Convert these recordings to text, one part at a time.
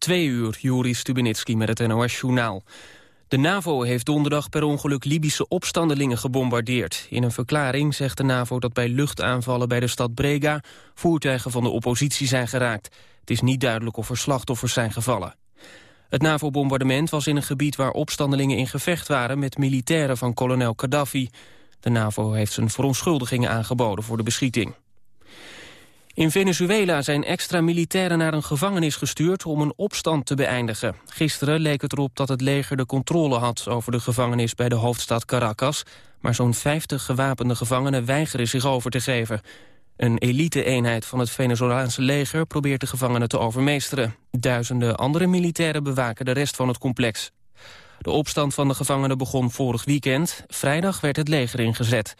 Twee uur, Juri Stubenitski met het NOS-journaal. De NAVO heeft donderdag per ongeluk Libische opstandelingen gebombardeerd. In een verklaring zegt de NAVO dat bij luchtaanvallen bij de stad Brega... voertuigen van de oppositie zijn geraakt. Het is niet duidelijk of er slachtoffers zijn gevallen. Het NAVO-bombardement was in een gebied waar opstandelingen in gevecht waren... met militairen van kolonel Gaddafi. De NAVO heeft zijn verontschuldigingen aangeboden voor de beschieting. In Venezuela zijn extra militairen naar een gevangenis gestuurd om een opstand te beëindigen. Gisteren leek het erop dat het leger de controle had over de gevangenis bij de hoofdstad Caracas, maar zo'n 50 gewapende gevangenen weigeren zich over te geven. Een elite-eenheid van het Venezolaanse leger probeert de gevangenen te overmeesteren. Duizenden andere militairen bewaken de rest van het complex. De opstand van de gevangenen begon vorig weekend. Vrijdag werd het leger ingezet.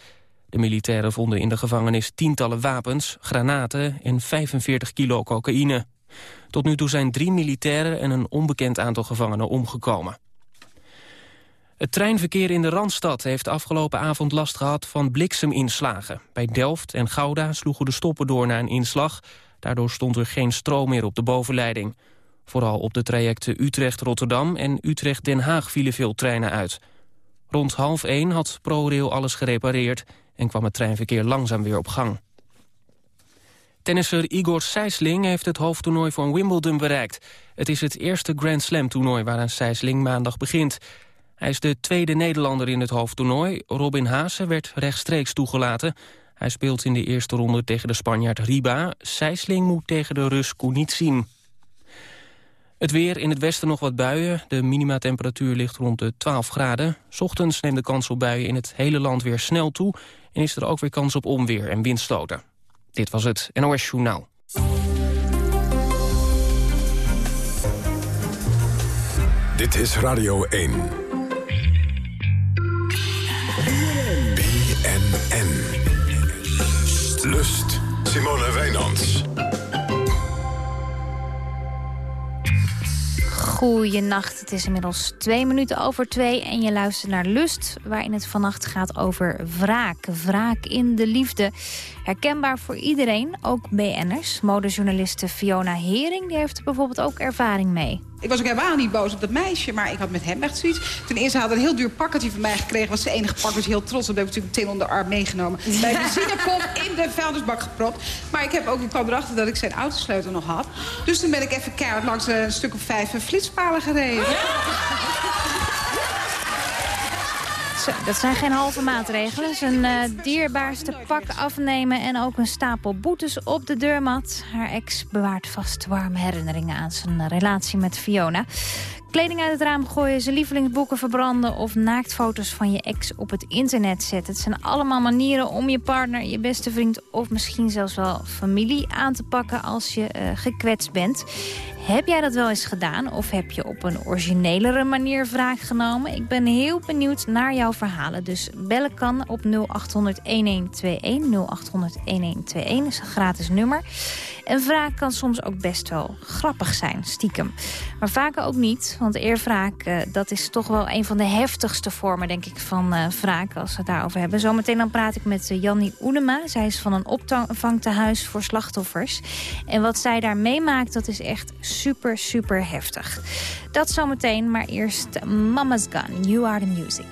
De militairen vonden in de gevangenis tientallen wapens, granaten en 45 kilo cocaïne. Tot nu toe zijn drie militairen en een onbekend aantal gevangenen omgekomen. Het treinverkeer in de Randstad heeft afgelopen avond last gehad van blikseminslagen. Bij Delft en Gouda sloegen de stoppen door na een inslag. Daardoor stond er geen stroom meer op de bovenleiding. Vooral op de trajecten Utrecht-Rotterdam en Utrecht-Den Haag vielen veel treinen uit. Rond half één had ProRail alles gerepareerd en kwam het treinverkeer langzaam weer op gang. Tennisser Igor Sijsling heeft het hoofdtoernooi van Wimbledon bereikt. Het is het eerste Grand Slam toernooi waaraan Sijsling maandag begint. Hij is de tweede Nederlander in het hoofdtoernooi. Robin Haase werd rechtstreeks toegelaten. Hij speelt in de eerste ronde tegen de Spanjaard Riba. Sijsling moet tegen de Rus zien. Het weer in het westen nog wat buien. De minima-temperatuur ligt rond de 12 graden. Ochtends neemt de kans op buien in het hele land weer snel toe... en is er ook weer kans op onweer en windstoten. Dit was het NOS Journaal. Dit is Radio 1. BNN. Lust. Simone Wijnands. Goeienacht, het is inmiddels twee minuten over twee en je luistert naar Lust... waarin het vannacht gaat over wraak, wraak in de liefde. Herkenbaar voor iedereen, ook BN'ers. Modejournaliste Fiona Hering die heeft er bijvoorbeeld ook ervaring mee. Ik was ook helemaal niet boos op dat meisje, maar ik had met hem echt zoiets. Ten eerste had hij een heel duur pakketje van mij gekregen. was zijn enige pak, was heel trots. Dat heb ik natuurlijk meteen onder de arm meegenomen. Bij de benzinepomp in de vuilnisbak gepropt. Maar ik, heb ook, ik kwam erachter dat ik zijn autosleutel nog had. Dus toen ben ik even keihard langs een stuk of vijf flitspalen gereden. Dat zijn geen halve maatregelen. Zijn uh, dierbaarste pak afnemen en ook een stapel boetes op de deurmat. Haar ex bewaart vast warme herinneringen aan zijn relatie met Fiona. Kleding uit het raam gooien, zijn lievelingsboeken verbranden... of naaktfoto's van je ex op het internet zetten. Het zijn allemaal manieren om je partner, je beste vriend... of misschien zelfs wel familie aan te pakken als je uh, gekwetst bent. Heb jij dat wel eens gedaan of heb je op een originelere manier wraak genomen? Ik ben heel benieuwd naar jouw verhalen. Dus bellen kan op 0800-1121. 0800-1121 is een gratis nummer. En wraak kan soms ook best wel grappig zijn, stiekem. Maar vaker ook niet, want eerwraak uh, dat is toch wel een van de heftigste vormen, denk ik, van uh, wraak als we het daarover hebben. Zometeen dan praat ik met uh, Jannie Oenema. Zij is van een opvangtehuis voor slachtoffers. En wat zij daar meemaakt, dat is echt super, super heftig. Dat zometeen, maar eerst Mama's Gun, You Are The Music.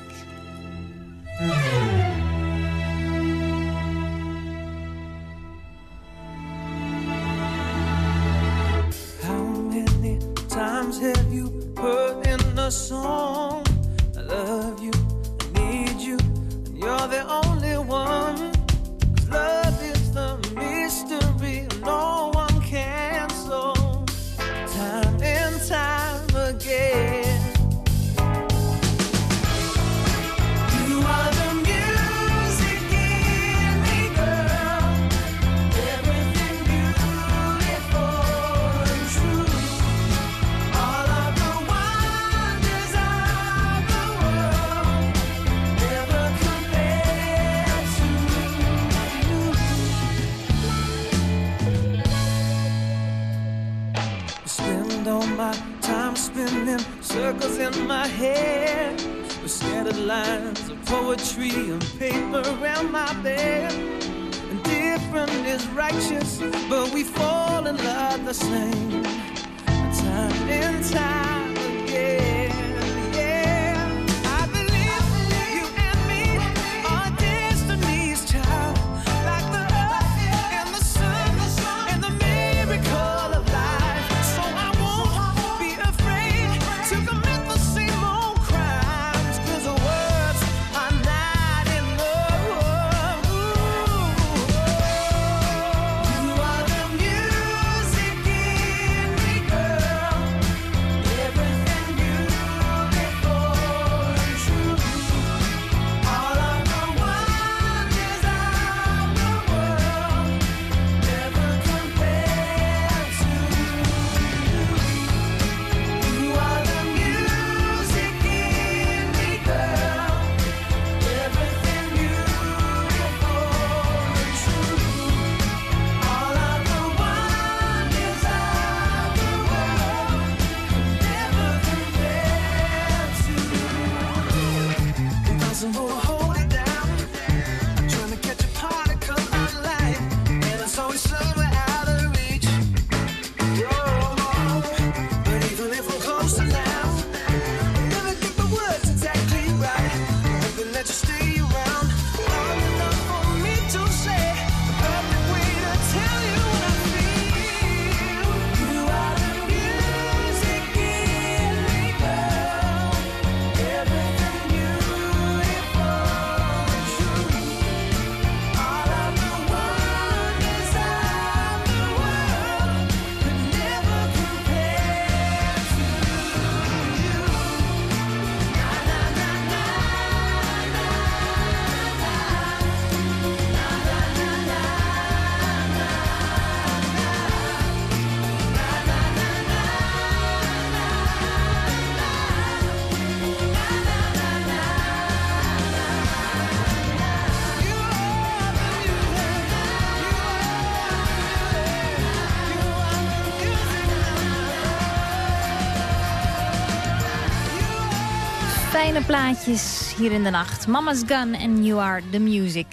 Plaatjes hier in de nacht. Mama's Gun and You Are The Music.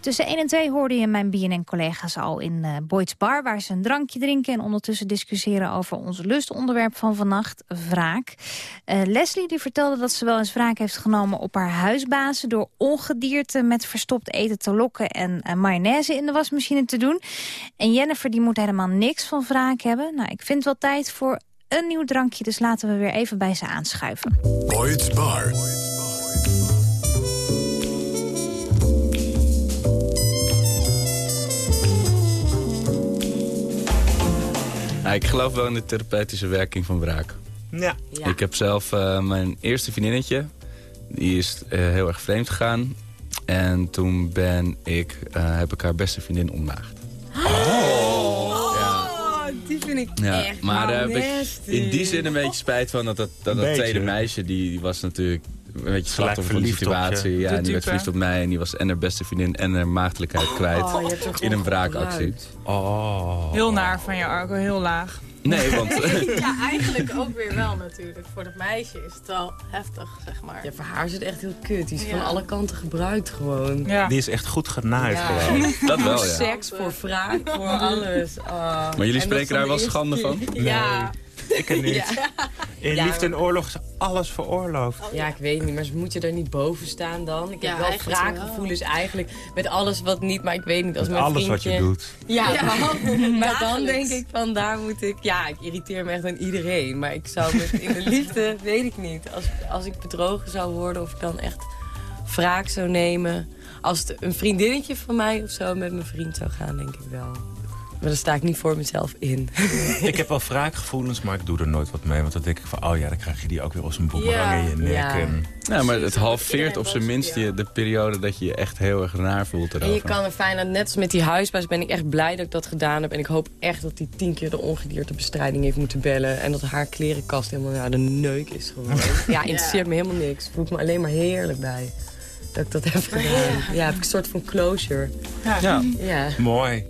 Tussen 1 en 2 hoorde je mijn BNN-collega's al in uh, Boyd's Bar... waar ze een drankje drinken en ondertussen discussiëren over ons lustonderwerp van vannacht, wraak. Uh, Leslie die vertelde dat ze wel eens wraak heeft genomen op haar huisbazen... door ongedierte met verstopt eten te lokken en uh, mayonaise in de wasmachine te doen. En Jennifer die moet helemaal niks van wraak hebben. Nou, ik vind wel tijd voor een nieuw drankje, dus laten we weer even bij ze aanschuiven. Boyd's Bar. Ja, ik geloof wel in de therapeutische werking van wraak. Ja. Ik heb zelf uh, mijn eerste vriendinnetje. Die is uh, heel erg vreemd gegaan. En toen ben ik, uh, heb ik haar beste vriendin ontmaagd. Ja. die vind ik ja, echt Maar daar heb ik in die zin een beetje spijt van. Dat dat, dat, dat tweede meisje, die, die was natuurlijk een beetje slachtoffer van de situatie. Ja, en die werd verliefd op mij. En die was en haar beste vriendin en haar maagdelijkheid kwijt. Oh, in een wraakactie. Oh. Heel naar van je, Argo. Heel laag. Nee, want... ja, eigenlijk ook weer wel natuurlijk. Voor dat meisje is het wel heftig, zeg maar. Ja, voor haar is het echt heel kut. Die is ja. van alle kanten gebruikt gewoon. Ja. Die is echt goed genaaid ja. gewoon. Dat wel, voor ja. seks, voor wraak, voor alles. Oh. Maar jullie spreken daar wel schande van? Ja. Ik er niet. Ja. In ja, liefde en oorlog is alles veroorloofd. Oh, ja, ik weet niet, maar moet je daar niet boven staan dan? Ik ja, heb wel wraakgevoelens eigenlijk met alles wat niet, maar ik weet niet. Als met mijn alles vriendje... wat je doet. Ja, maar dan denk ik van daar moet ik... Ja, ik irriteer me echt aan iedereen. Maar ik zou met, in de liefde, weet ik niet. Als, als ik bedrogen zou worden of ik dan echt wraak zou nemen. Als het een vriendinnetje van mij of zo met mijn vriend zou gaan, denk ik wel. Maar daar sta ik niet voor mezelf in. ik heb wel wraakgevoelens, maar ik doe er nooit wat mee. Want dan denk ik van, oh ja, dan krijg je die ook weer als een boemerang ja. in je nek. Ja. En... ja, maar het halveert op zijn minst je, de periode dat je je echt heel erg naar voelt erover. En je kan er fijn net als met die huisbaas ben ik echt blij dat ik dat gedaan heb. En ik hoop echt dat die tien keer de ongediertebestrijding heeft moeten bellen. En dat haar klerenkast helemaal ja, de neuk is geworden. ja, interesseert me helemaal niks. Voel ik me alleen maar heerlijk bij. Dat ik dat heb gedaan. Ja, heb ik een soort van closure. Ja. ja. Mooi.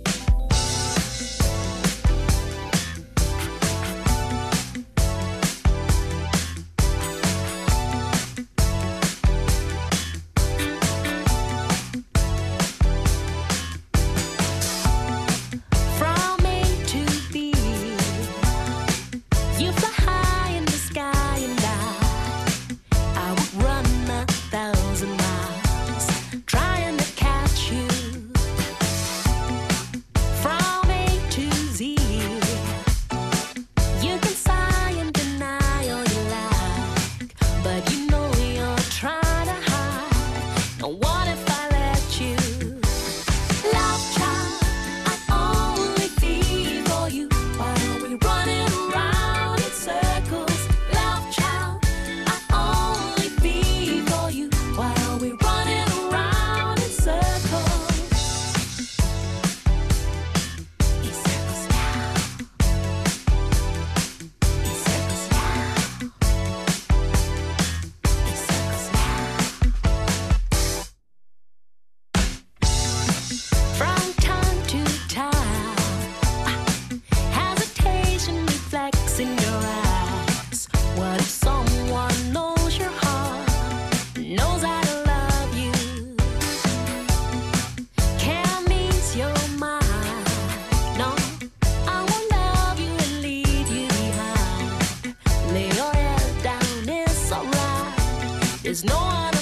There's no one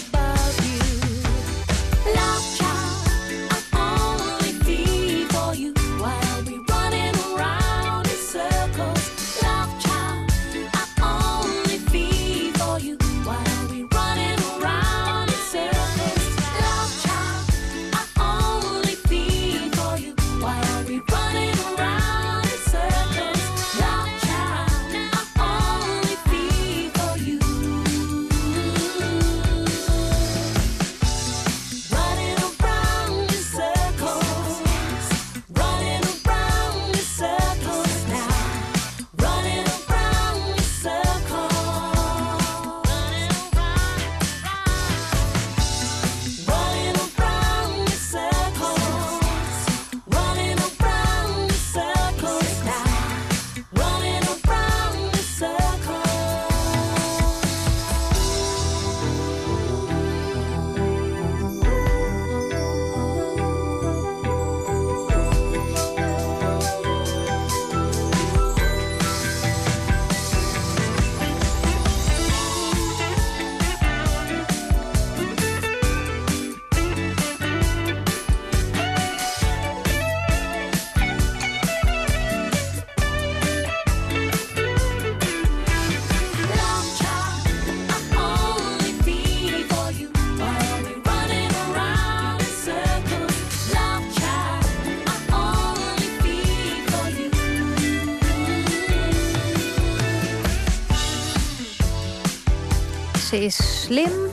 slim,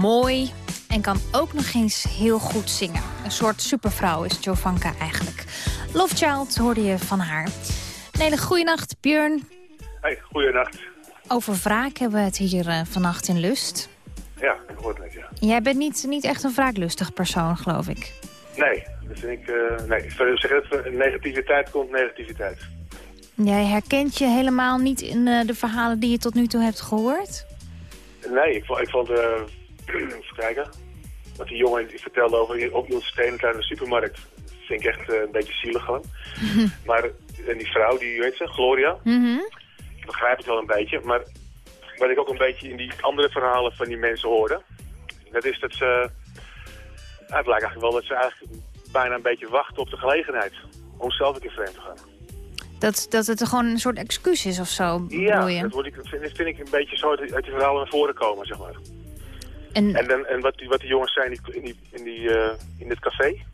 mooi en kan ook nog eens heel goed zingen. Een soort supervrouw is Jovanka eigenlijk. Love Child hoorde je van haar. Een hele goede nacht, Björn. Hey, goeienacht. Over wraak hebben we het hier uh, vannacht in Lust. Ja, ik hoor het net, ja. Jij bent niet, niet echt een wraaklustig persoon, geloof ik. Nee, dat vind ik... Uh, nee, ik zou zeggen, negativiteit komt negativiteit. Jij herkent je helemaal niet in uh, de verhalen die je tot nu toe hebt gehoord? Nee, ik, ik vond... Uh, even kijken. Wat die jongen die vertelde over op ons stenen in de supermarkt. Dat vind ik echt een beetje zielig gewoon. maar en die vrouw, die weet ze, Gloria... Mm -hmm. Ik begrijp het wel een beetje, maar wat ik ook een beetje in die andere verhalen van die mensen hoorde... dat is dat ze... Nou, het lijkt eigenlijk wel dat ze eigenlijk bijna een beetje wachten op de gelegenheid... om zelf een keer vreemd te gaan. Dat, dat het gewoon een soort excuus is of zo, Ja, je? dat word ik, vind, vind ik een beetje zo uit, uit die verhalen naar voren komen, zeg maar. En, en, dan, en wat, die, wat die jongens zijn in, die, in, die, uh, in dit café...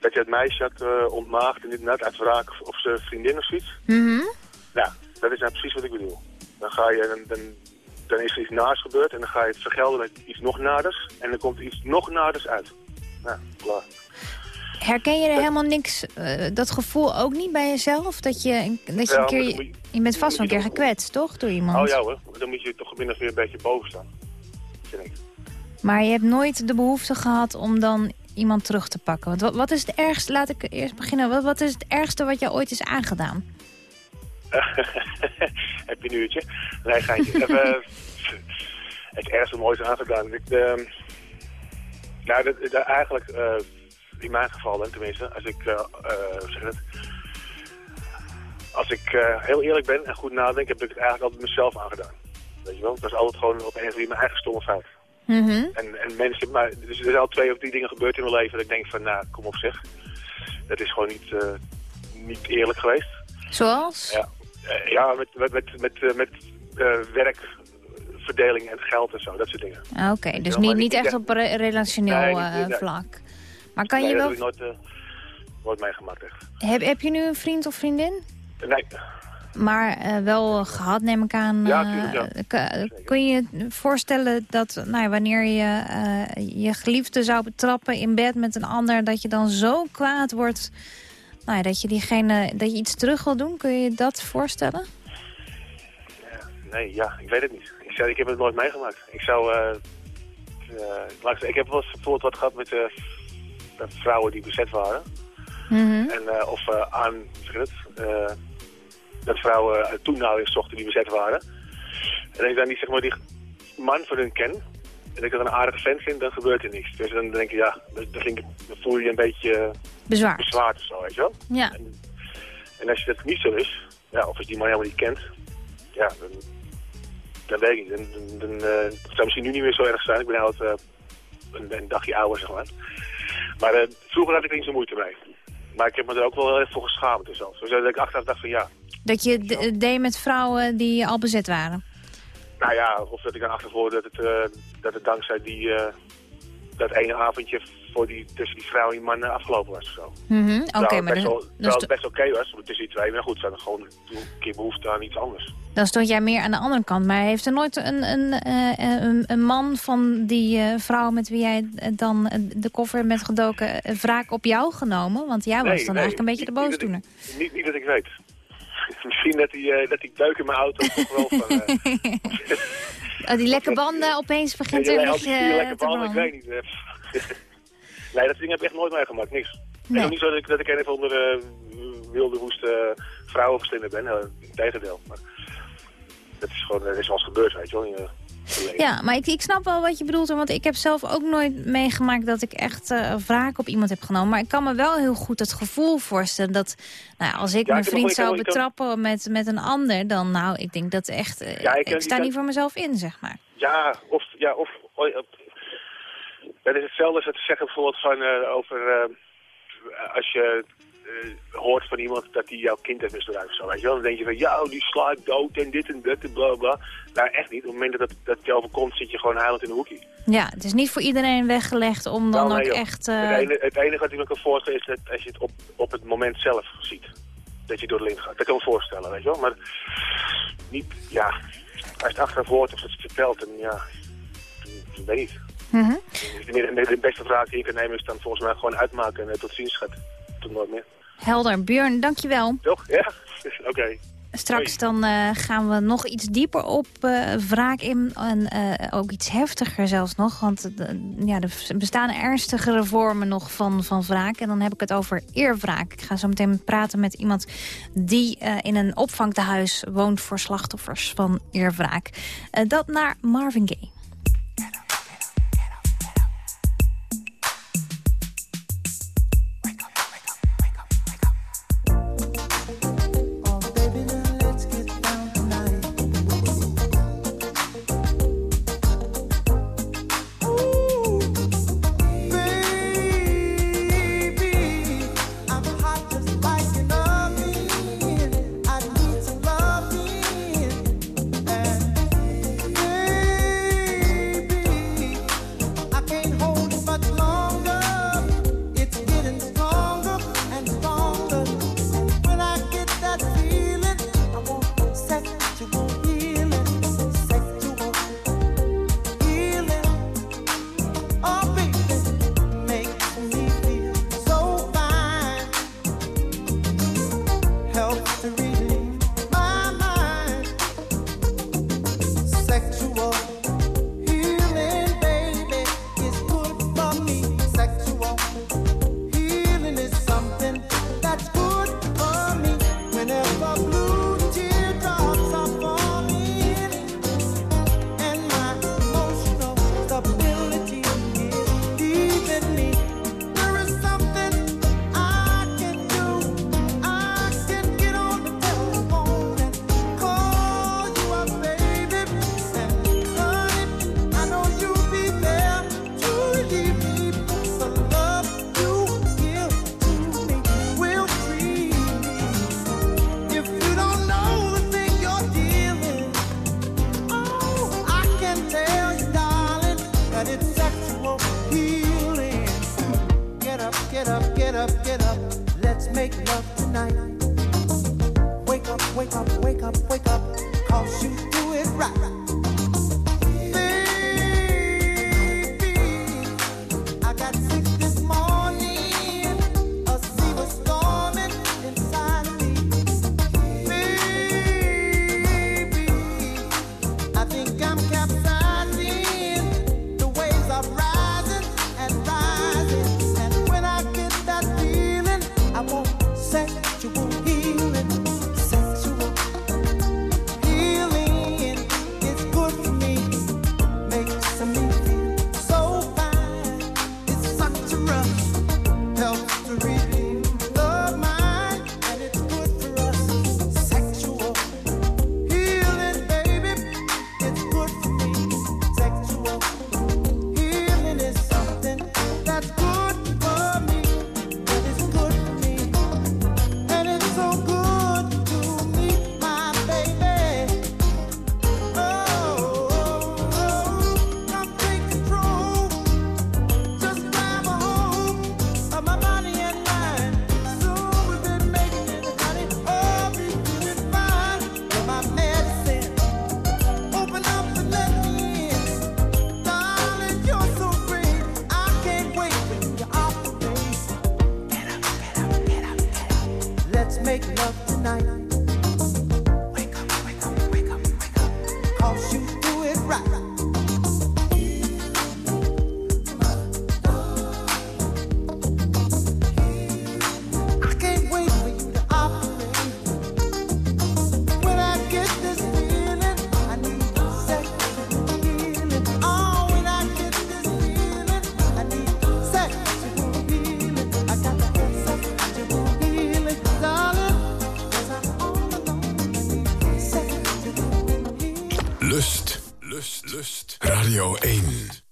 dat je het meisje had uh, ontmaagd en dit net uit wraak of, of zijn vriendin of zoiets... Mm -hmm. Ja, dat is nou precies wat ik bedoel. Dan, ga je, dan, dan, dan is er iets naars gebeurd en dan ga je het vergelden met iets nog naders. En dan komt iets nog naders uit. Nou, klaar. Herken je er helemaal niks, uh, dat gevoel ook niet bij jezelf? Dat je, dat je Ja, een keer, je, bent vast wel een keer gekwetst, toch? Door iemand. Oh ja hoor, dan moet je toch binnen weer een beetje boven staan. Vind ik. Maar je hebt nooit de behoefte gehad om dan iemand terug te pakken. Want wat, wat is het ergste, laat ik eerst beginnen. Wat, wat is het ergste wat jou ooit is aangedaan? Heb je een uurtje? Nee, geintje. Even, het ergste mooiste aangedaan. Ik, uh, nou, dat, dat eigenlijk, uh, in mijn geval dan tenminste, als ik, uh, zeg het, als ik heel eerlijk ben en goed nadenk, heb ik het eigenlijk altijd mezelf aangedaan. Weet je wel? Dat is altijd gewoon op een of andere manier mijn eigen stomme fout. Mm -hmm. En, en mensen, maar dus er zijn al twee of drie dingen gebeurd in mijn leven dat ik denk van, nou, kom op zeg. Dat is gewoon niet, niet eerlijk geweest. Zoals? Ja. Uh, ja, met, met, met, met, met uh, werkverdeling en geld en zo, dat soort dingen. Oké, okay, dus niet, niet echt op re relationeel nee, niet, nee. vlak. Maar kan nee, je wel... dat heb ik nooit, nooit meegemaakt echt. Heb, heb je nu een vriend of vriendin? Nee. Maar wel gehad, neem ik aan. Ja, tuurlijk, ja. Kun je je voorstellen dat nou, wanneer je je geliefde zou betrappen in bed met een ander... dat je dan zo kwaad wordt nou ja, dat je diegene, dat je iets terug wil doen, kun je je dat voorstellen? Nee, ja, ik weet het niet. Ik, zou, ik heb het nooit meegemaakt. Ik zou, ik heb wel eens bijvoorbeeld wat gehad met uh, vrouwen die bezet waren. Mm -hmm. en, of aan, zeg het, dat vrouwen toenadering zochten die bezet waren. En ik dan niet zeg maar die man van hun ken, en ik dat een aardige fan vind, dan gebeurt er niks. Dus dan denk je, ja, dan, dan voel je je een beetje bezwaard. bezwaard of zo, weet je wel? Ja. En, en, als je dat niet zo is, ja, of als die man helemaal niet kent, ja, dan, dan weet ik niet. Dan, dan, dan uh, het zou misschien nu niet meer zo erg zijn. Ik ben altijd uh, een, een, dagje ouder, zeg maar. Maar uh, vroeger had ik er niet zo moeite mee. Maar ik heb me er ook wel heel erg voor geschaamd en zo. Dus dat ik achteraf dacht van ja. Dat je deed met vrouwen die al bezet waren? Nou ja, of dat ik dan achteraf hoorde dat het, uh, dat het dankzij die, uh, dat ene avondje voor die, tussen die vrouw en die man afgelopen was zo. Mm -hmm. Oké, okay, maar best dan, wel, dan het best oké okay was tussen die twee. Maar goed, ze hadden gewoon een keer behoefte aan iets anders. Dan stond jij meer aan de andere kant. Maar heeft er nooit een, een, een, een man van die vrouw met wie jij dan de koffer met gedoken wraak op jou genomen? Want jij was nee, dan nee, eigenlijk een beetje de boosdoener. Niet, niet, niet dat ik weet. Misschien dat die, dat die deuk in mijn auto toch wel van... Oh, die lekke banden opeens begint nee, er nog die, die lekke banden, ik weet niet. nee, dat ding heb ik echt nooit meegemaakt, niks. Nee. En niet zo dat ik, dat ik een of andere uh, wilde woeste vrouwenverslinder ben, uh, tegendeel. Maar dat is gewoon, dat is wel eens gebeurd, weet je wel. Ja, maar ik, ik snap wel wat je bedoelt. Want ik heb zelf ook nooit meegemaakt dat ik echt uh, wraak op iemand heb genomen. Maar ik kan me wel heel goed het gevoel voorstellen dat... Nou, als ik ja, mijn vriend ik zou ik betrappen kan... met, met een ander... dan nou, ik denk dat echt... Uh, ja, ik, ik sta kan... niet voor mezelf in, zeg maar. Ja, of... Ja, of het is hetzelfde als het zeggen bijvoorbeeld van uh, over... als je hoort van iemand dat hij jouw kind heeft misbruikt zo, weet je wel. Dan denk je van, ja, die sla ik dood en dit en dat en bla bla. Nou, echt niet. Op het moment dat, dat je overkomt, zit je gewoon huilend in een hoekje. Ja, het is niet voor iedereen weggelegd om dan nou, nee, ook joh. echt... Uh... Het, enige, het, enige, wat ik me kan voorstellen is dat als je het op, op het moment zelf ziet. Dat je door de lint gaat. Dat kan ik me voorstellen, weet je wel. Maar niet, ja, je het achteraf hoort of het vertelt, dan ja, dan, weet ik. Mhm. de, de, beste vraag die je kan nemen is dan volgens mij gewoon uitmaken en tot ziens gaat. Tot nooit meer. Helder. Björn, dankjewel. Toch? Ja? Oké. Straks dan uh, gaan we nog iets dieper op uh, wraak in. En uh, ook iets heftiger zelfs nog. Want ja, er bestaan ernstigere vormen nog van, van wraak. En dan heb ik het over eerwraak. Ik ga zo meteen praten met iemand die in een opvangtehuis woont... voor slachtoffers van eerwraak. dat naar Marvin Gaye.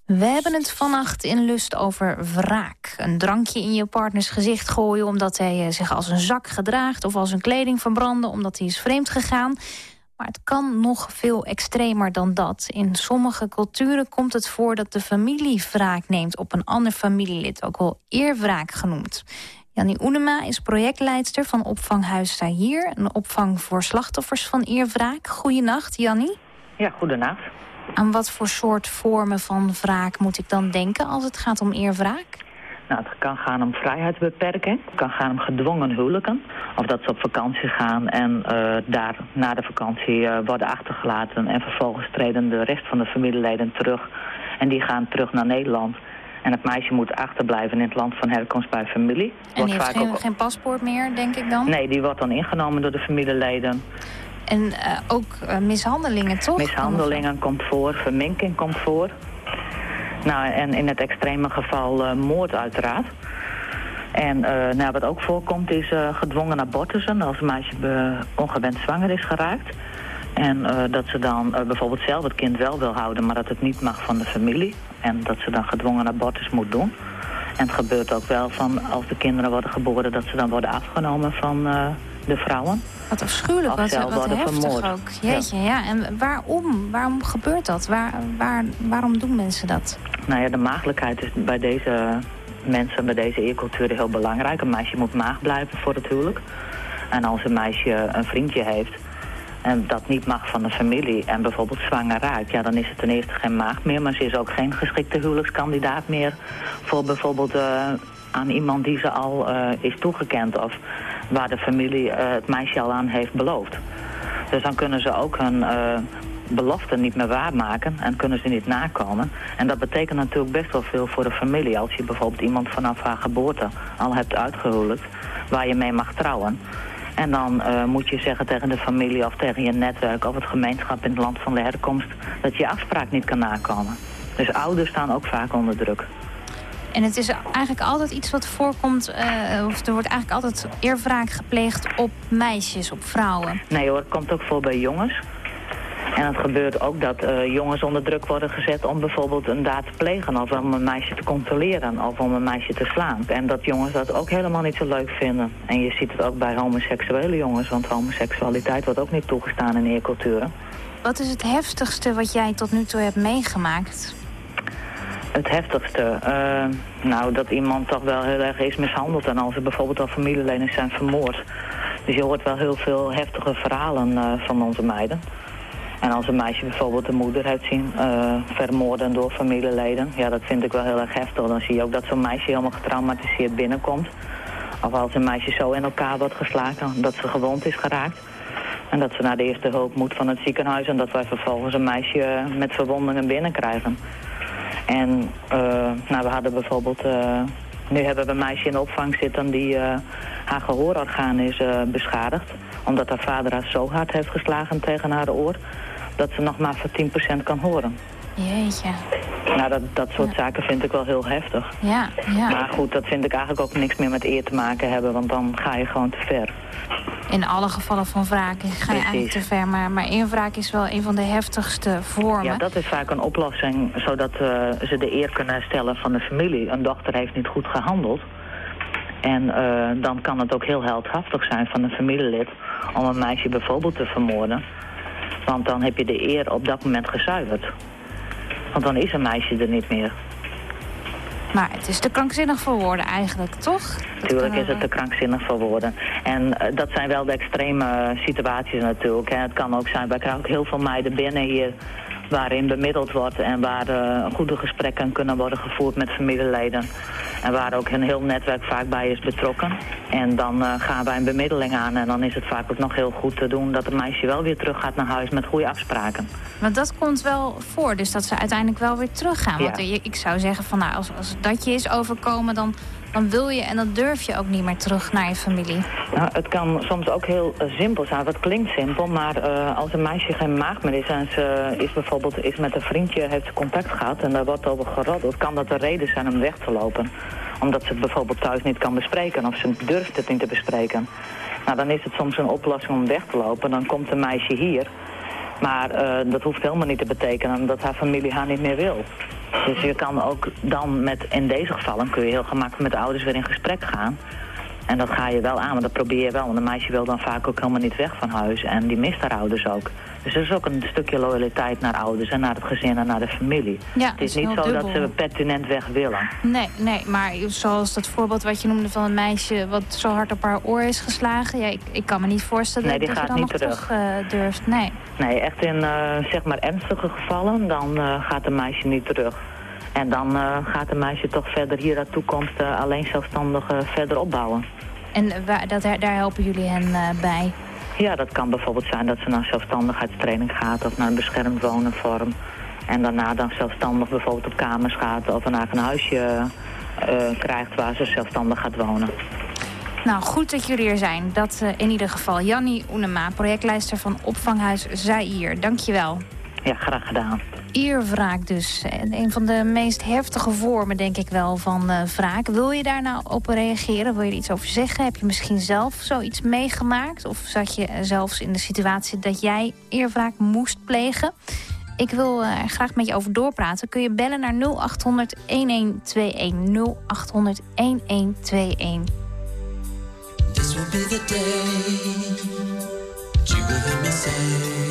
We hebben het vannacht in Lust over wraak. Een drankje in je partners gezicht gooien omdat hij eh, zich als een zak gedraagt... of als een kleding verbranden omdat hij is vreemd gegaan. Maar het kan nog veel extremer dan dat. In sommige culturen komt het voor dat de familie wraak neemt... op een ander familielid, ook wel eerwraak genoemd. Jannie Oenema is projectleidster van opvanghuis hier, een opvang voor slachtoffers van eerwraak. Goedenacht, Jannie. Ja, goedenacht. Aan wat voor soort vormen van wraak moet ik dan denken als het gaat om eerwraak? Nou, het kan gaan om vrijheidsbeperking. Het kan gaan om gedwongen huwelijken. Of dat ze op vakantie gaan en uh, daar na de vakantie uh, worden achtergelaten... en vervolgens treden de rest van de familieleden terug. En die gaan terug naar Nederland. En het meisje moet achterblijven in het land van herkomst bij familie. En die heeft geen, ook... geen paspoort meer, denk ik dan? Nee, die wordt dan ingenomen door de familieleden. En uh, ook mishandelingen, toch? Mishandelingen komt voor, verminking komt voor. Nou, en in het extreme geval uh, moord uiteraard. En nou, wat ook voorkomt is gedwongen abortussen als een meisje ongewenst zwanger is geraakt. En dat ze dan bijvoorbeeld zelf het kind wel wil houden, maar dat het niet mag van de familie. En dat ze dan gedwongen abortus moet doen. En het gebeurt ook wel van als de kinderen worden geboren, dat ze dan worden afgenomen van de vrouwen. Wat afschuwelijk, wat, wat heftig vermoord. ook. Jeetje, ja. ja. En waarom? Waarom gebeurt dat? Waar, waar, waarom doen mensen dat? Nou ja, de maagdelijkheid is bij deze mensen, bij deze eercultuur heel belangrijk. Een meisje moet maag blijven voor het huwelijk. En als een meisje een vriendje heeft en dat niet mag van de familie en bijvoorbeeld zwanger raakt, ja, dan is het ten eerste geen maag meer, maar ze is ook geen geschikte huwelijkskandidaat meer voor bijvoorbeeld uh, aan iemand die ze al uh, is toegekend of waar de familie uh, het meisje al aan heeft beloofd. Dus dan kunnen ze ook hun beloften niet meer waarmaken en kunnen ze niet nakomen. En dat betekent natuurlijk best wel veel voor de familie. Als je bijvoorbeeld iemand vanaf haar geboorte al hebt uitgehuwelijkd waar je mee mag trouwen. En dan uh, moet je zeggen tegen de familie of tegen je netwerk of het gemeenschap in het land van de herkomst dat je afspraak niet kan nakomen. Dus ouders staan ook vaak onder druk. En het is eigenlijk altijd iets wat voorkomt, uh, of er wordt eigenlijk altijd eerwraak gepleegd op meisjes, op vrouwen. Nee hoor, het komt ook voor bij jongens. En het gebeurt ook dat uh, jongens onder druk worden gezet om bijvoorbeeld een daad te plegen of om een meisje te controleren of om een meisje te slaan. En dat jongens dat ook helemaal niet zo leuk vinden. En je ziet het ook bij homoseksuele jongens, want homoseksualiteit wordt ook niet toegestaan in eerculturen. Wat is het heftigste wat jij tot nu toe hebt meegemaakt? Het heftigste? Uh, nou, dat iemand toch wel heel erg is mishandeld en als er bijvoorbeeld al familieleden zijn vermoord. Dus je hoort wel heel veel heftige verhalen uh, van onze meiden. En als een meisje bijvoorbeeld de moeder heeft zien uh, vermoorden door familieleden... ja, dat vind ik wel heel erg heftig. Dan zie je ook dat zo'n meisje helemaal getraumatiseerd binnenkomt. Of als een meisje zo in elkaar wordt geslagen dat ze gewond is geraakt. En dat ze naar de eerste hulp moet van het ziekenhuis... en dat wij vervolgens een meisje met verwondingen binnenkrijgen. En uh, nou, we hadden bijvoorbeeld... Uh, nu hebben we een meisje in opvang zitten die haar gehoororgaan is beschadigd. Omdat haar vader haar zo hard heeft geslagen tegen haar oor dat ze nog maar voor 10% kan horen. Jeetje. Nou, dat, dat soort zaken vind ik wel heel heftig. Ja, ja. Maar goed, dat vind ik eigenlijk ook niks meer met eer te maken hebben, want dan ga je gewoon te ver. In alle gevallen van wraak ga je eigenlijk te ver, maar, maar inwraak is wel een van de heftigste vormen. Ja, dat is vaak een oplossing, zodat uh, ze de eer kunnen herstellen van de familie. Een dochter heeft niet goed gehandeld. En uh, dan kan het ook heel heldhaftig zijn van een familielid om een meisje bijvoorbeeld te vermoorden. Want dan heb je de eer op dat moment gezuiverd. Want dan is een meisje er niet meer. Maar het is te krankzinnig voor woorden eigenlijk, toch? Natuurlijk is het te krankzinnig voor woorden. En uh, dat zijn wel de extreme situaties natuurlijk. Hè. Het kan ook zijn, wij krijgen ook heel veel meiden binnen hier waarin bemiddeld wordt en waar uh, goede gesprekken kunnen worden gevoerd met familieleden. En waar ook een heel netwerk vaak bij is betrokken. En dan uh, gaan wij een bemiddeling aan en dan is het vaak ook nog heel goed te doen dat het meisje wel weer terug gaat naar huis met goede afspraken. Want dat komt wel voor, dus dat ze uiteindelijk wel weer teruggaan. Want ik zou zeggen van nou, als, als dat je is overkomen, dan dan wil je en dan durf je ook niet meer terug naar je familie. Nou, het kan soms ook heel uh, simpel zijn. Het klinkt simpel, maar uh, als een meisje geen maag meer is... en ze is bijvoorbeeld is met een vriendje, heeft contact gehad... en daar wordt over geroddeld, kan dat de reden zijn om weg te lopen. Omdat ze het bijvoorbeeld thuis niet kan bespreken... of ze durft het niet te bespreken. Nou, dan is het soms een oplossing om weg te lopen. Dan komt een meisje hier... Maar uh, dat hoeft helemaal niet te betekenen dat haar familie haar niet meer wil. Dus je kan ook dan met, in deze gevallen kun je heel gemakkelijk met de ouders weer in gesprek gaan. En dat ga je wel aan, maar dat probeer je wel. Want een meisje wil dan vaak ook helemaal niet weg van huis. En die mist haar ouders ook. Dus er is ook een stukje loyaliteit naar ouders en naar het gezin en naar de familie. Ja, het is, niet zo dat ze pertinent weg willen. Nee, nee, maar zoals dat voorbeeld wat je noemde van een meisje... wat zo hard op haar oor is geslagen. Ja, ik, ik kan me niet voorstellen nee, dat je dan niet nog terug. uh, durft. Nee. Nee, echt in zeg maar ernstige gevallen, dan gaat een meisje niet terug. En dan gaat een meisje toch verder hier aan toekomst alleen zelfstandig verder opbouwen. En dat, daar helpen jullie hen bij? Ja, dat kan bijvoorbeeld zijn dat ze naar zelfstandigheidstraining gaat of naar een beschermd wonenvorm. En daarna dan zelfstandig bijvoorbeeld op kamers gaat of een eigen huisje uh, krijgt waar ze zelfstandig gaat wonen. Nou, goed dat jullie er zijn. Dat uh, in ieder geval. Jannie Oenema, projectleider van opvanghuis Zaire. Dankjewel. Ja, graag gedaan. Eerwraak dus. Een van de meest heftige vormen, denk ik wel, van uh, wraak. Wil je daar nou op reageren? Wil je er iets over zeggen? Heb je misschien zelf zoiets meegemaakt? Of zat je zelfs in de situatie dat jij eerwraak moest plegen? Ik wil er graag met je over doorpraten. Kun je bellen naar 0800 1121 0800 1121. This will be the day you me say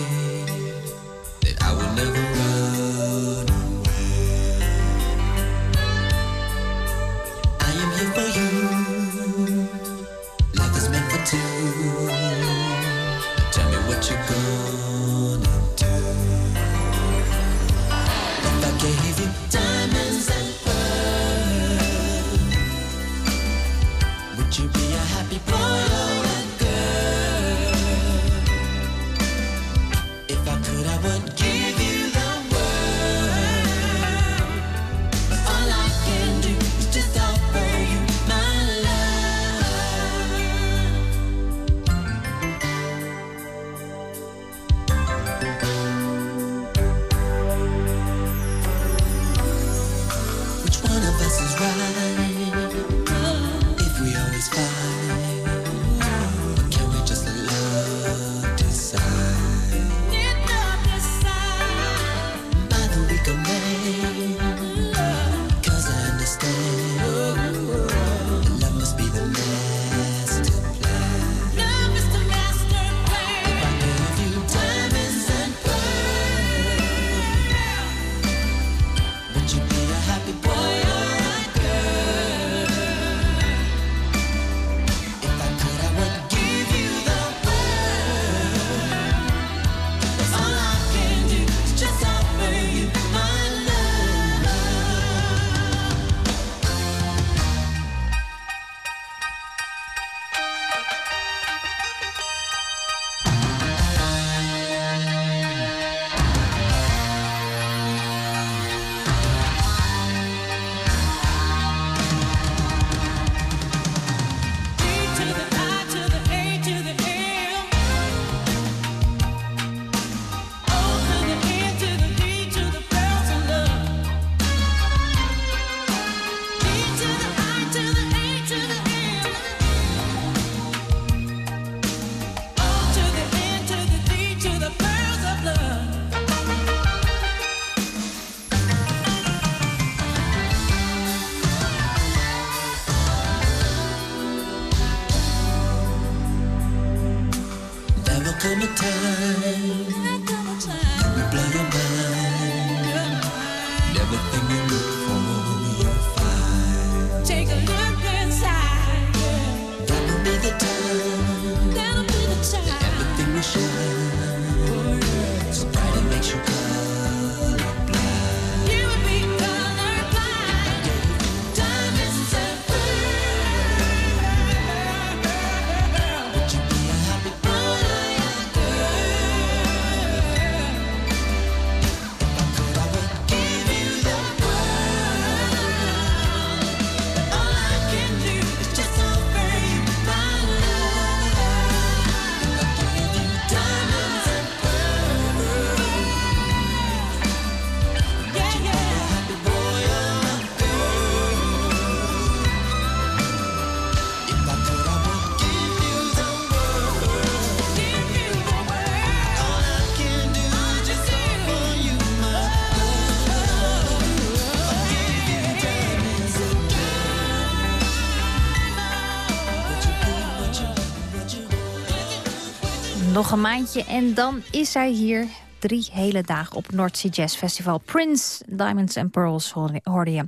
Nog maandje en dan is hij hier. drie hele dagen op North Sea Jazz Festival. Prince, Diamonds and Pearls hoorde je.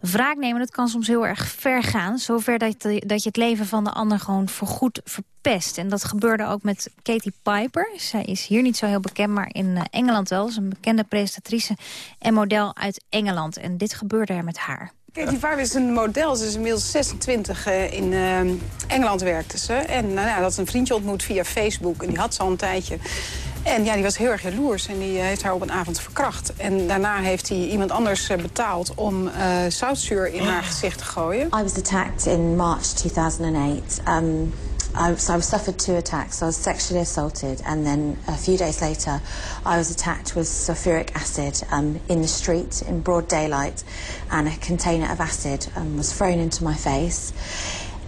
Wraak nemen, dat kan soms heel erg ver gaan. Zover dat, dat je het leven van de ander gewoon voorgoed verpest. En dat gebeurde ook met Katie Piper. Zij is hier niet zo heel bekend, maar in eh, Engeland wel. Ze is een bekende presentatrice en model uit Engeland. En dit gebeurde er met haar. Katie Piper is een model. Ze is inmiddels 26. Uh, in uh, Engeland werkte ze. En nou, ja, dat een vriendje ontmoet via Facebook. En die had ze al een tijdje. En ja, die was heel erg jaloers en die heeft haar op een avond verkracht. En daarna heeft hij iemand anders betaald om uh, zoutzuur in haar gezicht te gooien. I was attacked in March 2008. Um, I, so I was suffered two attacks. I was sexually assaulted, and then a few days later, I was attacked with sulfuric acid um, in the street in broad daylight, and a container of acid um, was thrown into my face.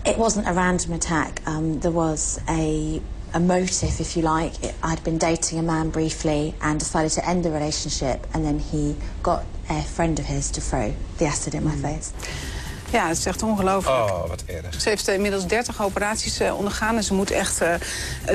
It wasn't a random attack. Um, there was a a motive, if you like. I'd been dating a man briefly and decided to end the relationship, and then he got a friend of his to throw the acid in my mm. face. Ja, het is echt ongelooflijk. Oh, wat erg. Ze heeft inmiddels 30 operaties uh, ondergaan. En ze moet echt uh, eh,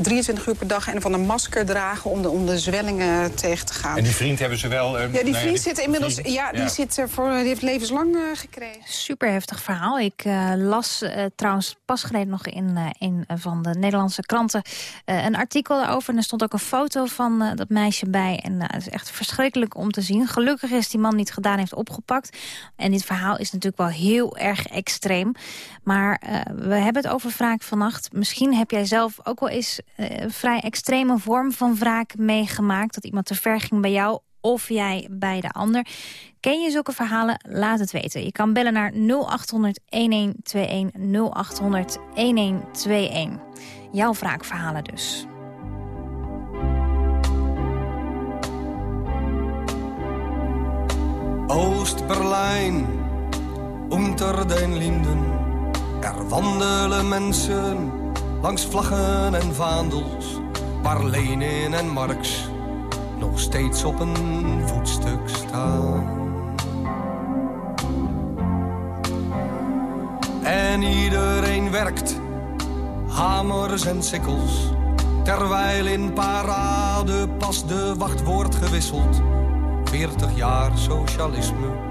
23 uur per dag een van een masker dragen... om de, om de zwellingen tegen te gaan. En die vriend hebben ze wel... Uh, ja, die vriend zit inmiddels... Ja, die, Zit, voor, die heeft levenslang gekregen. Super heftig verhaal. Ik las trouwens pas geleden nog in een van de Nederlandse kranten... een artikel daarover. En er stond ook een foto van dat meisje bij. En het is echt verschrikkelijk om te zien. Gelukkig is die man niet gedaan heeft opgepakt. En dit verhaal is natuurlijk wel heel erg extreem. Maar uh, we hebben het over wraak vannacht. Misschien heb jij zelf ook wel eens uh, vrij extreme vorm van wraak meegemaakt. Dat iemand te ver ging bij jou of jij bij de ander. Ken je zulke verhalen? Laat het weten. Je kan bellen naar 0800-1121, 0800-1121. Jouw wraakverhalen dus. Oost-Berlijn unter den Linden. Er wandelen mensen langs vlaggen en vaandels, waar Lenin en Marx nog steeds op een voetstuk staan. En iedereen werkt, hamers en sikkels, terwijl in parade pas de wacht wordt gewisseld. 40 jaar socialisme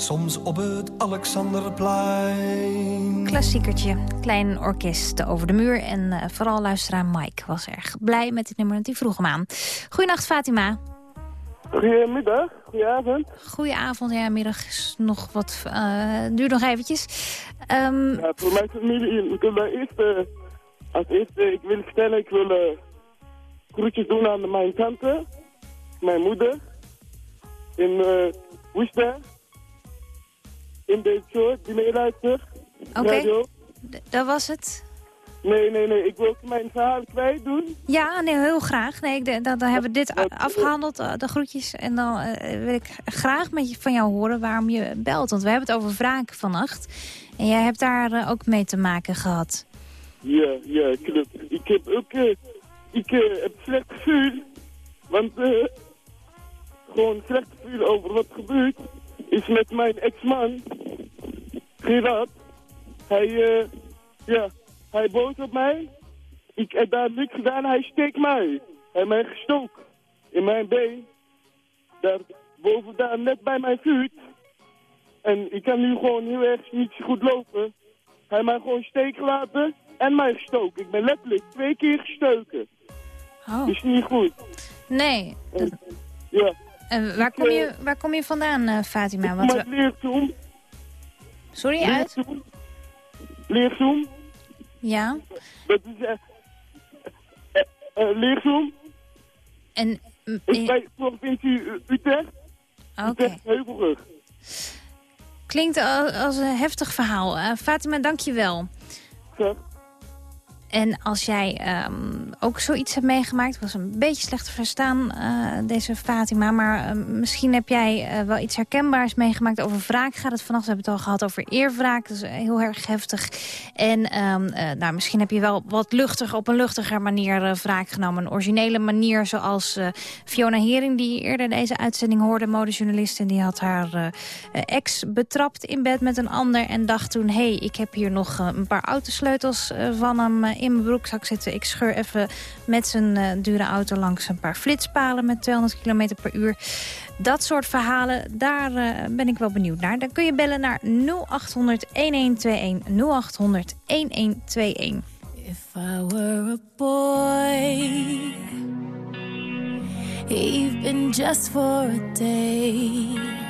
soms op het Alexanderplein. Klassiekertje, klein orkest over de muur. En eh, vooral luisteraar Mike was erg blij met dit nummer, want die vroeg hem aan. Goedenacht Fatima. Goedemiddag, goedenavond. Goedenavond, ja, middag is nog wat, uh, duurt nog eventjes. Um... Ja, voor mijn familie, ik wil eerst, uh, als eerste, ik wil vertellen, ik wil uh, groetjes doen aan mijn tante, mijn moeder, in uh, Woesta, in deze soort, die meeluistert. Oké, okay. dat was het. Nee, nee, nee. Ik wil ook mijn verhaal kwijt doen. Ja, nee, heel graag. Nee, dan, dan hebben we dit afgehandeld, eh, de groetjes. En dan uh, wil ik graag met je, van jou horen waarom je belt. Want we hebben het over wraak vannacht. En jij hebt daar uh, ook mee te maken gehad. Ja, ja, klopt. Ik heb ook... Uh, ik heb slecht gevoel. Want gewoon slecht gevoel over wat gebeurt. Is met mijn ex-man. Gerard. Hij... ja, hij boos op mij. Ik heb daar niks gedaan. Hij steekt mij. Hij mij gestoken. In mijn been. Daar boven daar net bij mijn vuur. En ik kan nu gewoon heel erg niet zo goed lopen. Hij mij gewoon steken laten en mij gestoken. Ik ben letterlijk twee keer gestoken. Oh. Is niet goed. Nee. En, ja. En waar, kom je, waar kom je vandaan, uh, Fatima? We... Leerzoom. Sorry, uit? Leerzoom. Ja. Dat is uh, Leerzoom. En... Ik bij provincie Utrecht. Oké. Okay. Heuvelrug. Klinkt als een heftig verhaal. Fatima, dank je wel. Ja. En als jij um, ook zoiets hebt meegemaakt... was een beetje slecht te verstaan, uh, deze Fatima... maar uh, misschien heb jij uh, wel iets herkenbaars meegemaakt over wraak. Gaat het vanaf, we hebben het al gehad over eerwraak. Dat is heel erg heftig. En um, nou, misschien heb je wel wat luchtiger, op een luchtiger manier wraak genomen. Een originele manier zoals Fiona Hering... die eerder deze uitzending hoorde, modejournalist... en die had haar ex betrapt in bed met een ander... en dacht toen, hé, hey, ik heb hier nog een paar autosleutels van hem in mijn broekzak zitten. Ik scheur even met zijn uh, dure auto langs een paar flitspalen met 200 km per uur. Dat soort verhalen, daar uh, ben ik wel benieuwd naar. Dan kun je bellen naar 0800 1121 0800 1121. If I were a boy Even just for a day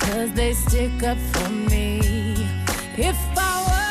Cause they stick up for me. If I were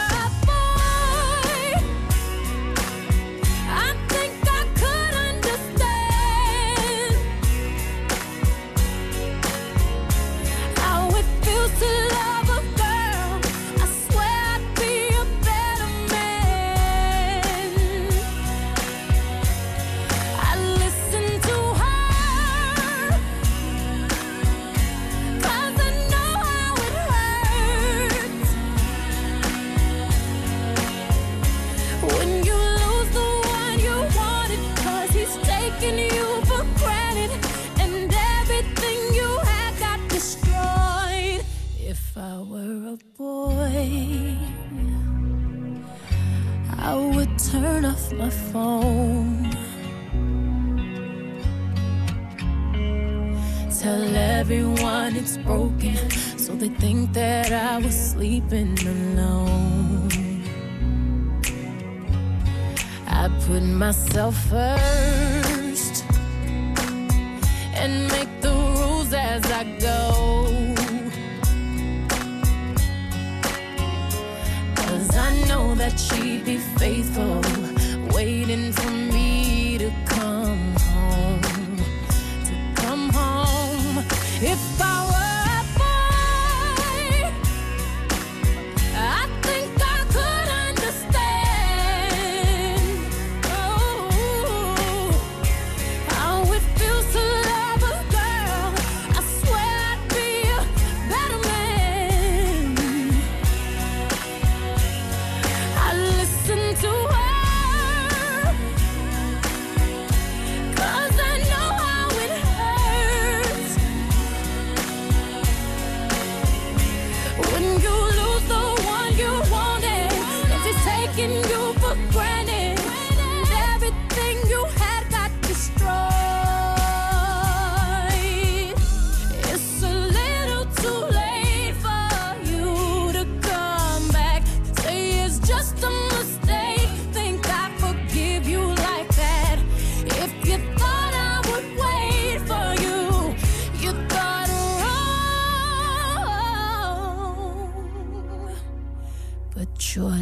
myself first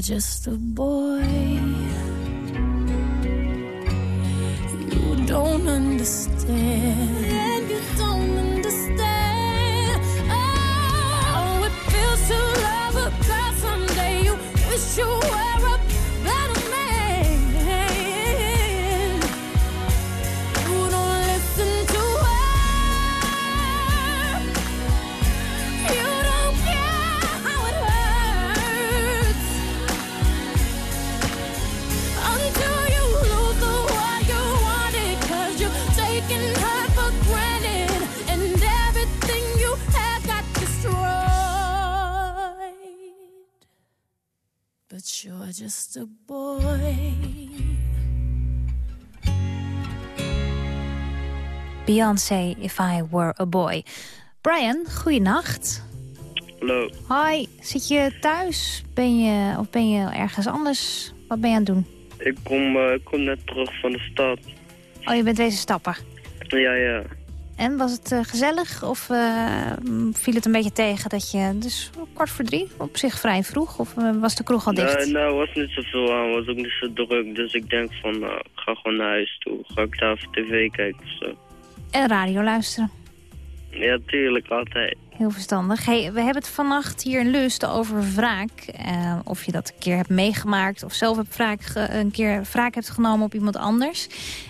just a boy. You don't understand. Just a boy. Beyoncé, If I Were a Boy. Brian, goeienacht. Hallo. Hoi, zit je thuis? Ben je, of ben je ergens anders? Wat ben je aan het doen? Ik kom, eh, ik kom net terug van de stad. Oh, je bent wezen stappen. Ja, ja. En was het eh, gezellig of eh, viel het een beetje tegen dat je... Dus kwart voor drie, op zich vrij vroeg? Of eh, was de kroeg al dicht? Nee, nou, was niet zoveel aan. Was ook niet zo druk. Dus ik denk van, nou, ik ga gewoon naar huis toe. Ga ik daar even tv kijken of zo. En radio luisteren. Ja, tuurlijk, altijd. Heel verstandig. Hey, we hebben het vannacht hier in Lust over wraak. Of je dat een keer hebt meegemaakt of zelf hebt wraak ge- een keer wraak hebt genomen op iemand anders.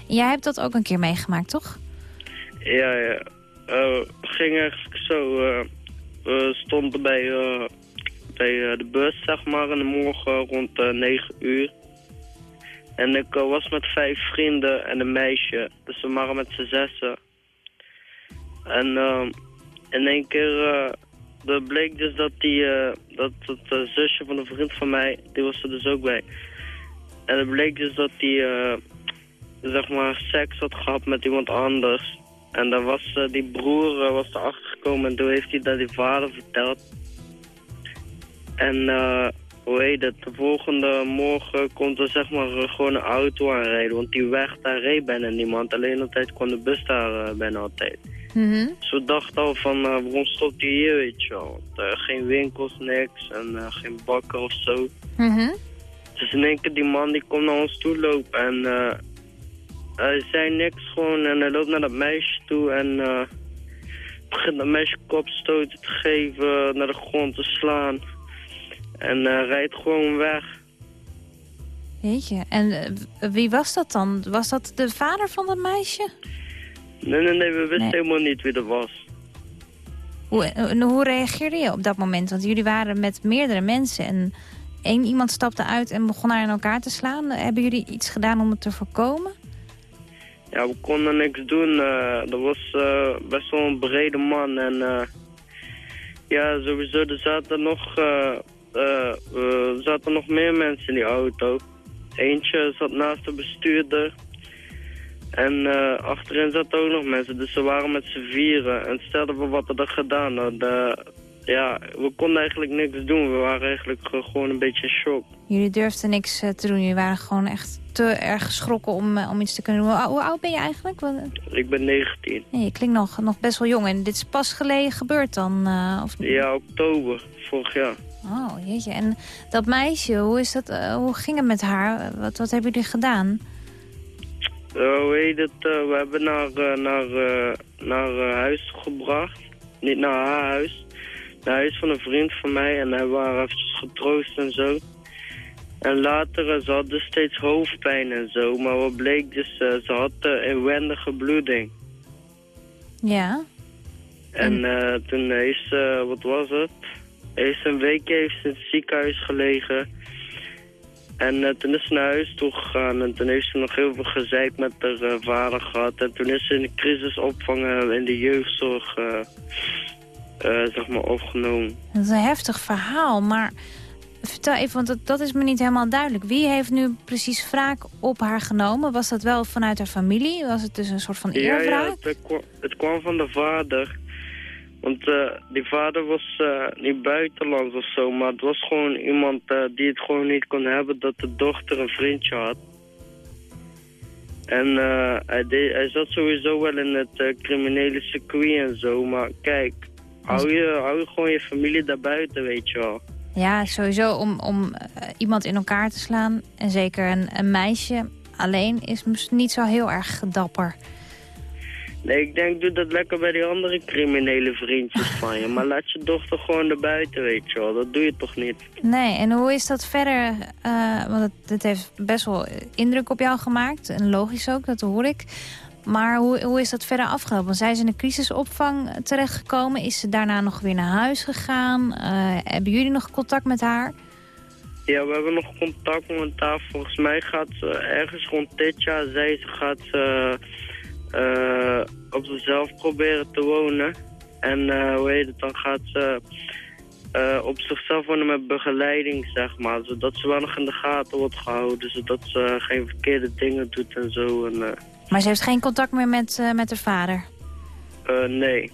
Jij hebt dat ook een keer meegemaakt, toch? Ja, ja. Eh, Het ging eigenlijk zo. eh, we stonden bij, eh, bij eh, de bus, zeg maar, in de morgen rond eh 9 uur. En ik eh, was met vijf vrienden en een meisje. Dus we waren met z'n zessen. En ehm, in één keer eh, er bleek dus dat die, eh, dat het eh, zusje van een vriend van mij, die was er dus ook bij. En het bleek dus dat eh, zeg maar, seks had gehad met iemand anders. En dan was eh, die broer eh, was erachter gekomen en toen heeft hij dat die vader verteld. En eh, hoe heet het, de volgende morgen komt er zeg maar gewoon een auto aanrijden. Want die weg, daar reed bijna niemand. Alleen altijd kwam de bus daar bijna altijd. Dus we dachten al van, waarom stopt hij hier, weet je wel. Want, geen winkels, niks en geen bakken of zo. Mhm. Dus in één keer die man die komt naar ons toe lopen en hij zei niks gewoon en hij loopt naar dat meisje toe en eh, begint dat meisje kopstoten te geven, naar de grond te slaan. En eh, rijdt gewoon weg. Weet je. En eh, wie was dat dan? Was dat de vader van dat meisje? Nee, nee, nee, we wisten Nee. helemaal niet wie dat was. Hoe, en hoe reageerde je op dat moment? Want jullie waren met meerdere mensen en één iemand stapte uit en begon haar in elkaar te slaan. Hebben jullie iets gedaan om het te voorkomen? Ja, we konden niks doen. eh dat was eh, best wel een brede man. En eh, ja, sowieso, er zaten nog, er zaten nog meer mensen in die auto. Eentje zat naast de bestuurder. En achterin zaten ook nog mensen. Dus ze waren met z'n vieren. En stelden we wat er gedaan hadden. Ja, we konden eigenlijk niks doen. We waren eigenlijk ge- gewoon een beetje in shock. Jullie durfden niks eh, te doen. Jullie waren gewoon echt te erg geschrokken om, eh, om iets te kunnen doen. Hoe, ou- hoe oud ben je eigenlijk? Ik ben 19. Nee, je klinkt nog, nog best wel jong. En dit is pas geleden gebeurd dan? eh, of... Ja, oktober vorig jaar. Oh, jeetje. En dat meisje, hoe, is dat, eh, hoe ging het met haar? Wat, wat hebben jullie gedaan? Eh, hoe heet het? eh, we hebben naar, eh, naar, eh, naar eh, huis gebracht. Niet naar haar huis. Naar huis van een vriend van mij. En hij waren eventjes getroost en zo. En later, eh, ze had dus steeds hoofdpijn en zo. Maar wat bleek dus, eh, ze had eh, inwendige bloeding. Ja. En eh, toen heeft ze, wat was het? Heeft ze een week heeft ze in het ziekenhuis gelegen. En toen is ze naar huis toe gegaan en toen heeft ze nog heel veel gezeik met haar vader gehad. En toen is ze in de crisisopvang in de jeugdzorg zeg maar opgenomen. Dat is een heftig verhaal, maar vertel even, want dat, dat is me niet helemaal duidelijk. Wie heeft nu precies wraak op haar genomen? Was dat wel vanuit haar familie? Was het dus een soort van Ja, ja, eerwraak? het, kwam, het kwam van de vader. Want eh, die vader was eh, niet buitenlands of zo, maar het was gewoon iemand eh, die het gewoon niet kon hebben dat de dochter een vriendje had. En eh, hij, deed, hij zat sowieso wel in het eh, criminele circuit en zo, maar kijk, hou je, hou je gewoon je familie daarbuiten, weet je wel. Ja, sowieso om, om eh, iemand in elkaar te slaan. En zeker een, een meisje alleen is misschien niet zo heel erg dapper. Nee, ik denk, doe dat lekker bij die andere criminele vriendjes van je. Maar laat je dochter gewoon erbuiten, weet je wel. Dat doe je toch niet? Nee, en hoe is dat verder? eh, want het, het heeft best wel indruk op jou gemaakt. En logisch ook, dat hoor ik. Maar hoe, hoe is dat verder afgelopen? Want zij is in de crisisopvang terechtgekomen. Is ze daarna nog weer naar huis gegaan? Eh, hebben jullie nog contact met haar? Ja, we hebben nog contact momentaan. Volgens mij gaat ze ergens rond dit jaar, ze, gaat eh, op zichzelf proberen te wonen. En hoe heet het, dan gaat ze op zichzelf wonen met begeleiding, zeg maar. Zodat ze wel nog in de gaten wordt gehouden, zodat ze geen verkeerde dingen doet en zo. En, eh, Maar ze heeft geen contact meer met, eh, met haar vader? eh, nee.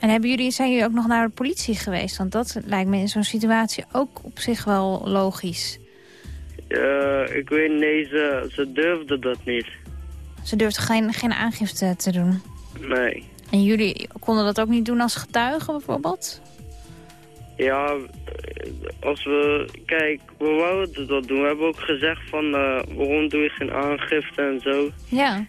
En hebben jullie, zijn jullie ook nog naar de politie geweest? Want dat lijkt me in zo'n situatie ook op zich wel logisch. Eh, ik weet niet, ze, ze durfde dat niet. Ze durfde geen, geen aangifte te doen. Nee. En jullie konden dat ook niet doen als getuigen bijvoorbeeld? Ja, als we... Kijk, we wouden dat doen. We hebben ook gezegd van... eh, waarom doe je geen aangifte en zo. Ja.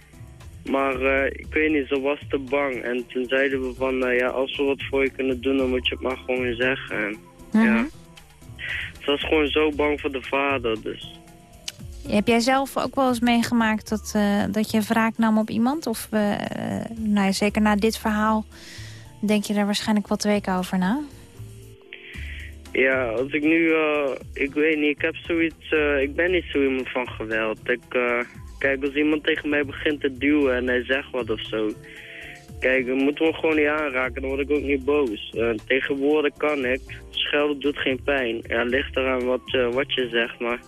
Maar eh, ik weet niet, ze was te bang. En toen zeiden we van... eh, ja, als we wat voor je kunnen doen, dan moet je het maar gewoon zeggen. En, Ja. Ze was gewoon zo bang voor de vader, dus... Heb jij zelf ook wel eens meegemaakt dat, dat je wraak nam op iemand? Of nou ja, zeker na dit verhaal denk je daar waarschijnlijk wat weken over na? Ja, als ik nu, eh, ik weet niet, ik heb zoiets, eh, ik ben niet zo iemand van geweld. Ik, eh, kijk, als iemand tegen mij begint te duwen en hij zegt wat of zo. Kijk, dan moeten we gewoon niet aanraken, dan word ik ook niet boos. Tegen woorden kan ik, schelden doet geen pijn. Ja, ligt eraan wat, wat je zegt, maar...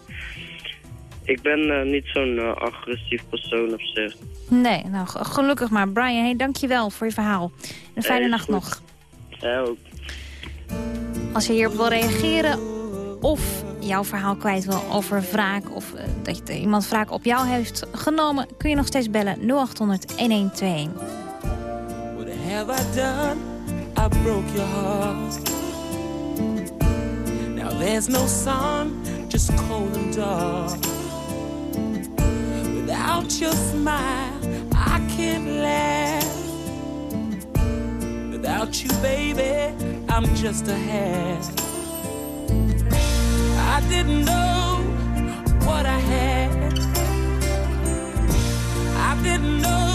Ik ben niet zo'n agressief persoon op zich. Nee, nou ge- gelukkig maar. Brian, hey, dankjewel voor je verhaal. Een fijne Hey, nacht goed. nog. Ja, ook. Als je hierop wil reageren of jouw verhaal kwijt wil over wraak... of eh, dat je iemand wraak op jou heeft genomen... kun je nog steeds bellen 0800-1121. What have I done? I broke your heart. Now there's no sun, just cold and dark. Without your smile, I can't laugh. Without you, baby, I'm just a half. I didn't know what I had. I didn't know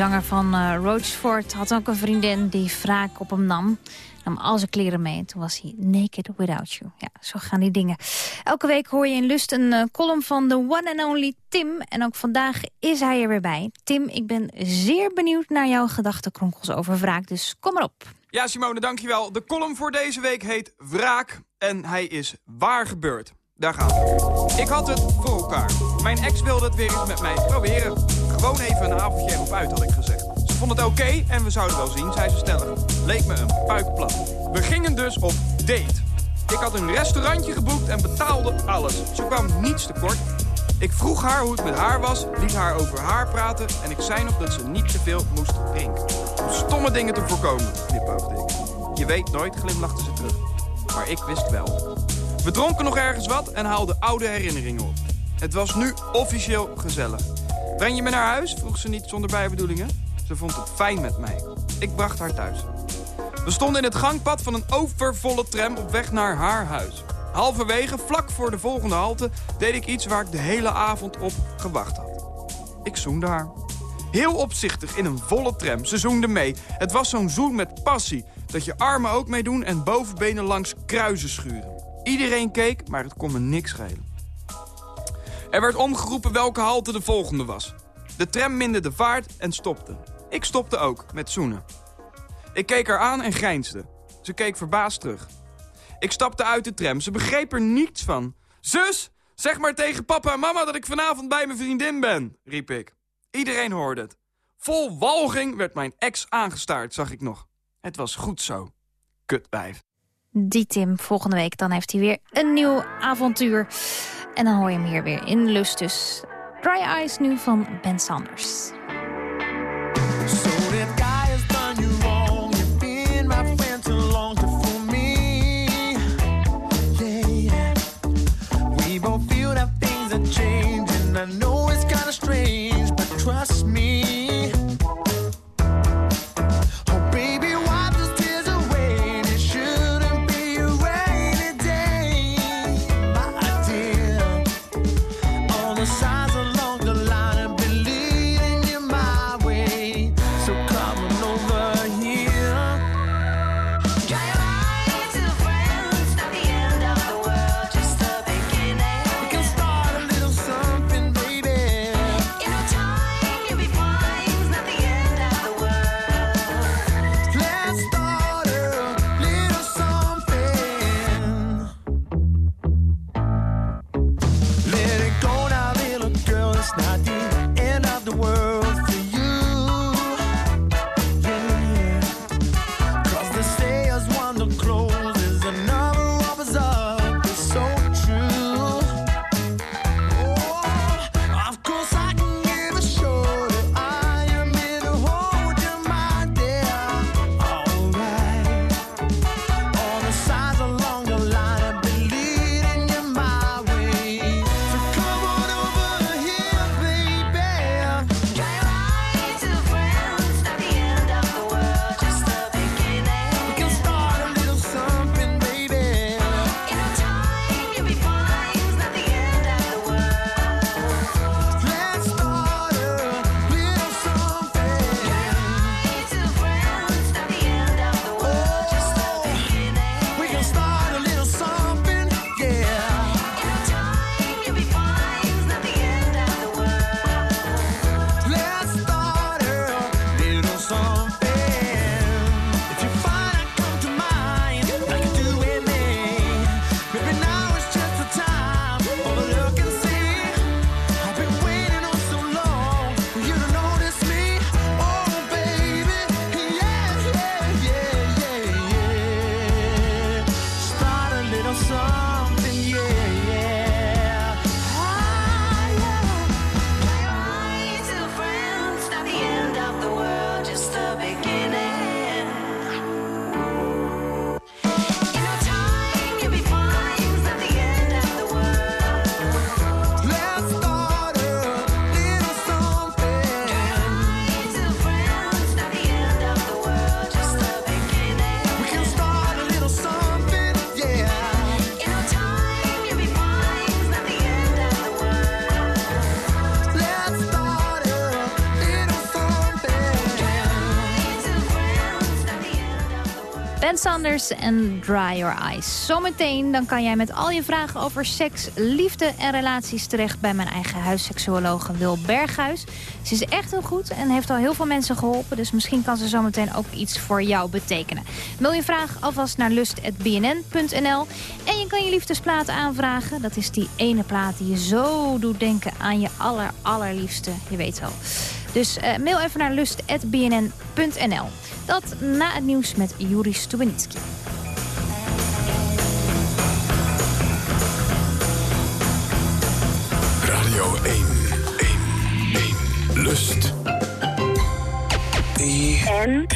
Zanger van uh, Roachford had ook een vriendin die wraak op hem nam. Nam al zijn kleren mee en toen was hij naked without you. Ja, zo gaan die dingen. Elke week hoor je in Lust een uh, column van de one and only Tim. En ook vandaag is hij er weer bij. Tim, ik ben zeer benieuwd naar jouw gedachtenkronkels over wraak, dus kom maar op. Ja, Simone, dankjewel. De column voor deze week heet Wraak en hij is waar gebeurd. Daar gaan we. Ik had het voor elkaar. Mijn ex wilde het weer eens met mij proberen. Gewoon even een avondje erop uit, had ik gezegd. Ze vond het oké en we zouden wel zien, zei ze stellig. Leek me een puikplan. We gingen dus op date. Ik had een restaurantje geboekt en betaalde alles. Ze kwam niets tekort. Ik vroeg haar hoe het met haar was, liet haar over haar praten... en ik zei nog dat ze niet te veel moest drinken. Om stomme dingen te voorkomen, knipoogde ik. Je weet nooit, glimlachte ze terug. Maar ik wist wel. We dronken nog ergens wat en haalden oude herinneringen op. Het was nu officieel gezellig. Breng je me naar huis? vroeg ze niet zonder bijbedoelingen. Ze vond het fijn met mij. Ik bracht haar thuis. We stonden in het gangpad van een overvolle tram op weg naar haar huis. Halverwege, vlak voor de volgende halte, deed ik iets waar ik de hele avond op gewacht had. Ik zoende haar. Heel opzichtig in een volle tram. Ze zoende mee. Het was zo'n zoen met passie. Dat je armen ook meedoen en bovenbenen langs kruisen schuren. Iedereen keek, maar het kon me niks schelen. Er werd omgeroepen welke halte de volgende was. De tram minde de vaart en stopte. Ik stopte ook, met zoenen. Ik keek haar aan en grijnsde. Ze keek verbaasd terug. Ik stapte uit de tram. Ze begreep er niets van. Zus, zeg maar tegen papa en mama dat ik vanavond bij mijn vriendin ben, riep ik. Iedereen hoorde het. Vol walging werd mijn ex aangestaard, zag ik nog. Het was goed zo. Kutwijf. Die Tim, volgende week dan heeft hij weer een nieuw avontuur. En dan hoor je hem hier weer in Lust dus. Dry Eyes nu van Ben Sanders. Sanders en Dry Your Eyes. Zometeen dan kan jij met al je vragen over seks, liefde en relaties terecht... bij mijn eigen huisseksuologe Wil Berghuis. Ze is echt heel goed en heeft al heel veel mensen geholpen... dus misschien kan ze zometeen ook iets voor jou betekenen. Mail je vraag alvast naar lust.bnn.nl. En je kan je liefdesplaat aanvragen. Dat is die ene plaat die je zo doet denken aan je aller, allerliefste. Je weet wel. Dus uh, mail even naar lust.bnn.nl. Dat na het nieuws met Juri Stubenitski. Radio 1, 1, 1, Lust. En?